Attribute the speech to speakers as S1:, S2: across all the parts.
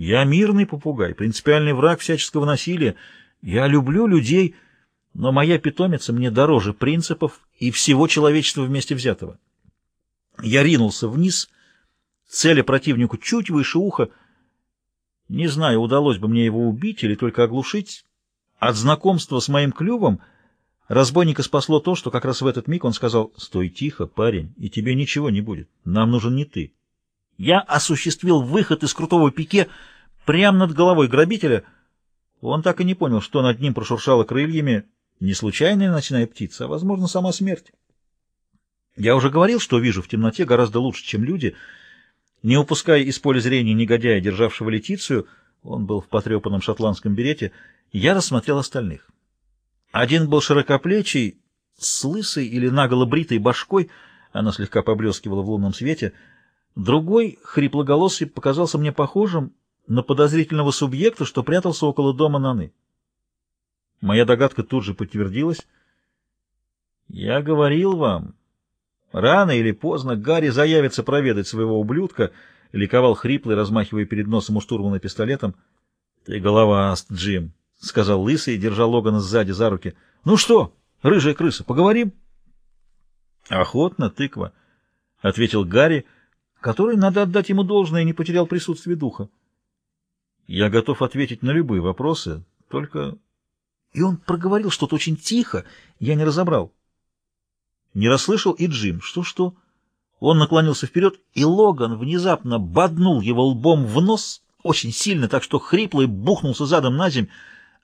S1: Я мирный попугай, принципиальный враг всяческого насилия. Я люблю людей, но моя питомица мне дороже принципов и всего человечества вместе взятого. Я ринулся вниз, целя противнику чуть выше уха. Не знаю, удалось бы мне его убить или только оглушить. От знакомства с моим клювом разбойника спасло то, что как раз в этот миг он сказал «Стой тихо, парень, и тебе ничего не будет. Нам нужен не ты». Я осуществил выход из крутого пике прямо над головой грабителя. Он так и не понял, что над ним прошуршало крыльями не случайная ночная птица, а, возможно, сама смерть. Я уже говорил, что вижу в темноте гораздо лучше, чем люди. Не упуская из поля зрения негодяя, державшего Летицию, он был в потрепанном шотландском берете, я рассмотрел остальных. Один был широкоплечий, с лысой или наголо бритой башкой, она слегка поблескивала в лунном свете — Другой, хриплоголосый, показался мне похожим на подозрительного субъекта, что прятался около дома Наны. Моя догадка тут же подтвердилась. «Я говорил вам, рано или поздно Гарри заявится проведать своего ублюдка», — ликовал хриплый, размахивая перед носом у штурмана пистолетом. «Ты головаст, Джим», — сказал лысый, держа Логана сзади за руки. «Ну что, рыжая крыса, поговорим?» «Охотно, тыква», — ответил Гарри, — который, надо отдать ему должное, не потерял присутствие духа. Я готов ответить на любые вопросы, только... И он проговорил что-то очень тихо, я не разобрал. Не расслышал и Джим. Что-что? Он наклонился вперед, и Логан внезапно боднул его лбом в нос, очень сильно, так что хриплый бухнулся задом на земь.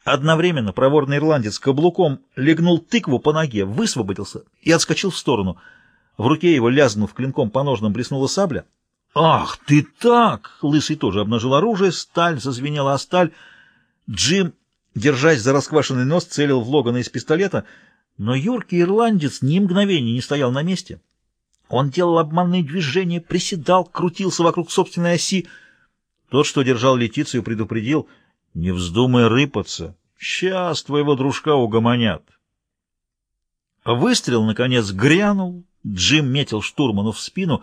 S1: Одновременно проворный ирландец каблуком легнул тыкву по ноге, высвободился и отскочил в сторону — в руке его, лязнув клинком по ножнам, блеснула сабля. «Ах, ты так!» Лысый тоже обнажил оружие, сталь зазвенела о сталь. Джим, держась за расквашенный нос, целил в Логана из пистолета, но юркий ирландец ни мгновения не стоял на месте. Он делал обманные движения, приседал, крутился вокруг собственной оси. Тот, что держал Летицию, предупредил, «Не вздумай рыпаться, сейчас твоего дружка угомонят». Выстрел, наконец, грянул, Джим метил штурману в спину,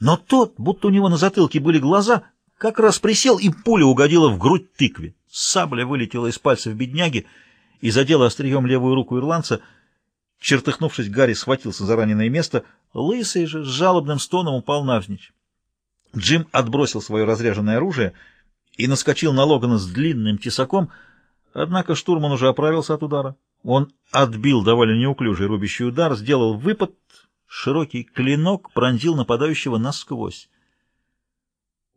S1: но тот, будто у него на затылке были глаза, как раз присел, и пуля угодила в грудь тыкве. Сабля вылетела из пальцев бедняги и задела острием левую руку ирландца. Чертыхнувшись, Гарри схватился за раненое место. Лысый же с жалобным стоном упал навзничь. Джим отбросил свое разряженное оружие и наскочил на Логана с длинным тесаком, однако штурман уже оправился от удара. Он отбил довольно неуклюжий рубящий удар, сделал выпад — Широкий клинок пронзил нападающего насквозь.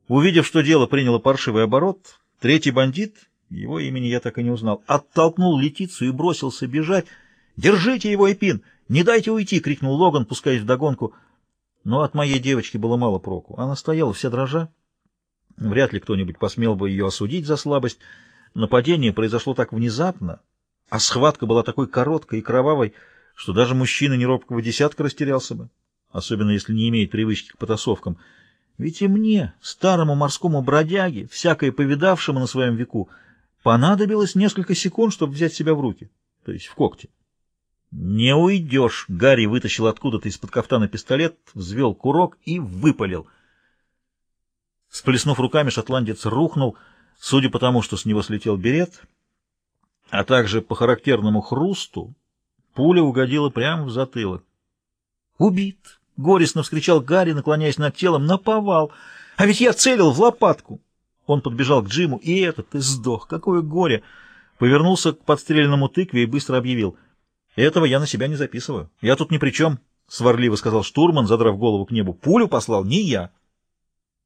S1: Увидев, что дело приняло паршивый оборот, третий бандит, его имени я так и не узнал, оттолкнул Летицию и бросился бежать. «Держите его, Эпин! Не дайте уйти!» — крикнул Логан, пускаясь вдогонку. Но от моей девочки было мало проку. Она стояла вся дрожа. Вряд ли кто-нибудь посмел бы ее осудить за слабость. Нападение произошло так внезапно, а схватка была такой короткой и кровавой, что даже мужчина неробкого десятка растерялся бы, особенно если не имеет привычки к потасовкам. Ведь и мне, старому морскому бродяге, всякое повидавшему на своем веку, понадобилось несколько секунд, чтобы взять себя в руки, то есть в когти. «Не уйдешь!» — Гарри вытащил откуда-то из-под кафтана пистолет, взвел курок и выпалил. Сплеснув руками, шотландец рухнул, судя по тому, что с него слетел берет, а также по характерному хрусту, Пуля угодила прямо в затылок. «Убит!» — горестно вскричал Гарри, наклоняясь над телом. «Наповал! А ведь я целил в лопатку!» Он подбежал к Джиму. «И этот ты сдох! Какое горе!» Повернулся к подстреленному тыкве и быстро объявил. «Этого я на себя не записываю. Я тут ни при чем!» — сварливо сказал штурман, задрав голову к небу. «Пулю послал не я!»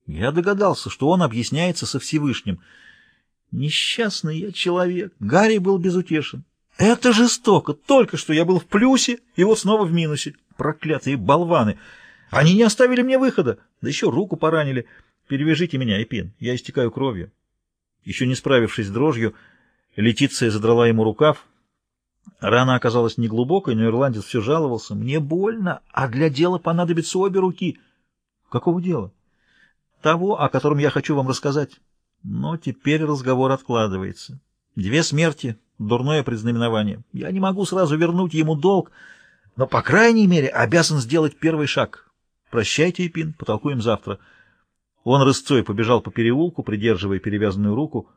S1: Я догадался, что он объясняется со Всевышним. Несчастный я человек. Гарри был безутешен. Это жестоко. Только что я был в плюсе, и вот снова в минусе. Проклятые болваны. Они не оставили мне выхода. Да еще руку поранили. Перевяжите меня, Эпин. Я истекаю кровью. Еще не справившись с дрожью, Летиция задрала ему рукав. Рана оказалась неглубокой, но ирландец все жаловался. Мне больно, а для дела понадобятся обе руки. Какого дела? Того, о котором я хочу вам рассказать. Но теперь разговор откладывается. Две смерти дурное предзнаменование. Я не могу сразу вернуть ему долг, но, по крайней мере, обязан сделать первый шаг. Прощайте, Эпин, потолкуем завтра. Он рысцой побежал по переулку, придерживая перевязанную руку.